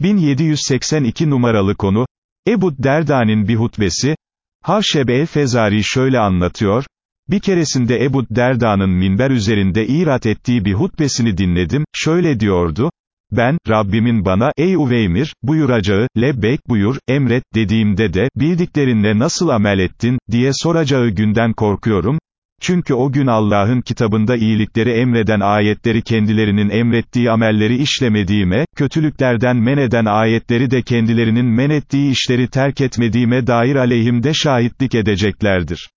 1782 numaralı konu, Ebu Derda'nın bir hutbesi, Havşeb el-Fezari şöyle anlatıyor, bir keresinde Ebu Derda'nın minber üzerinde irat ettiği bir hutbesini dinledim, şöyle diyordu, ben, Rabbimin bana, ey Uveymir, buyuracağı, lebbek buyur, emret, dediğimde de, bildiklerinle nasıl amel ettin, diye soracağı günden korkuyorum, çünkü o gün Allah'ın kitabında iyilikleri emreden ayetleri kendilerinin emrettiği amelleri işlemediğime, kötülüklerden men eden ayetleri de kendilerinin men ettiği işleri terk etmediğime dair aleyhimde şahitlik edeceklerdir.